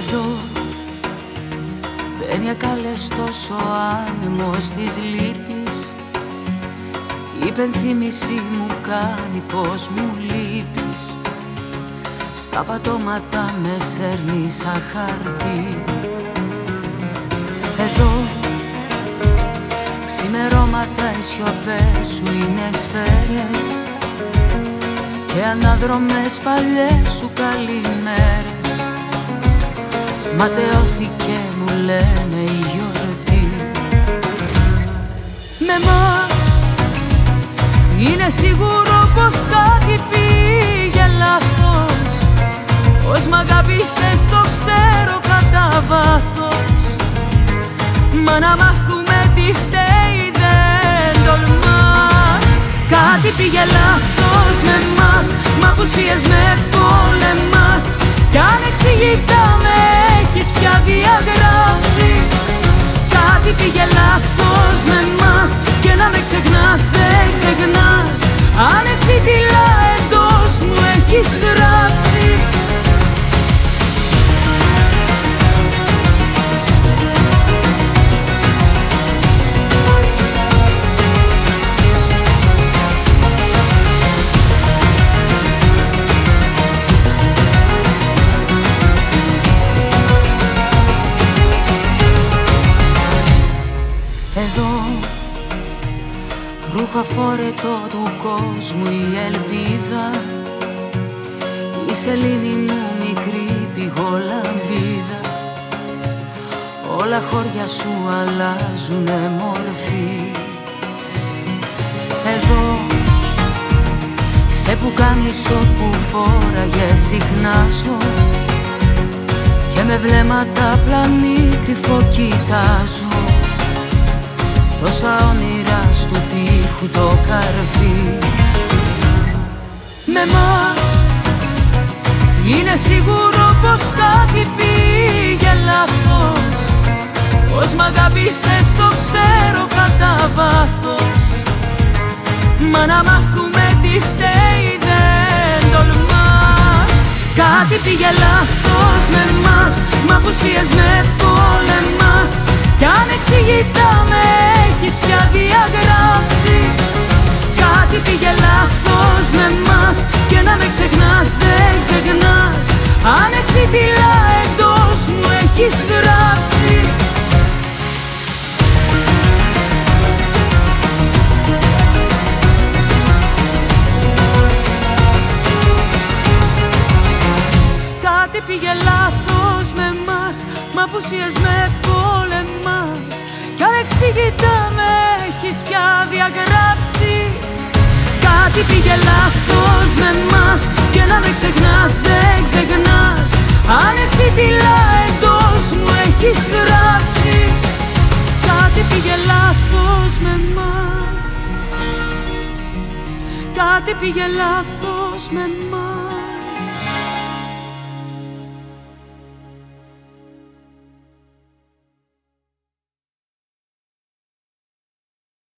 εδώ. Μπαίνει ακαλεστός ο άνεμος της λύπης. Η υπενθύμηση μου κάνει πως μου λείπεις. Στα πατώματα με σέρνει σαν χαρτί. Εδώ ξημερώματα οι σιωπές σου είναι σφαίρες. Και αναδρομές παλιές σου καλημέρες. Ματαιώθηκε μου λένε η γιορτή Με μας είναι σίγουρο πως κάτι πήγε λάθος. Πως μ' αγάπησες το ξέρω κατά βάθος. Μα να μάθουμε τι φταίει δεν τολμάς. Κάτι πήγε λάθος με μας Μ' απουσίες με πολεμάς. Κι ανεξηγητά με Ρούχα φόρετο του κόσμου η ελπίδα. Η σελήνη μου μικρή πηγολαμπίδα Όλα χώρια σου αλλάζουνε μορφή. Εδώ σε πουκάμισο που φόραγες συχνάζω Και με βλέμματα πλανή κρυφό κοιτάζω. Τόσα όνειρα στου τείχου το καρφί. Με μας είναι σίγουρο πως κάτι πήγε λάθος. Πως μ' αγάπησες το ξέρω κατά βάθος. Μα να μάθουμε τι φταίει δεν τολμάς. Κάτι πήγε λάθος με μας Μ' απουσίες με πολεμάς έχεις γράψει Κάτι πήγε λάθος με μας Μ' απουσίες με πολεμάς. Κι ανεξήγητα με έχεις πια διαγράψει. Κάτι πήγε λάθος με μας Και να με ξεχνάς δεν ξεχνάς. Ανεξίτηλα εντός Κάτι πήγε λάθος με μας. Κάτι πήγε λάθος με μας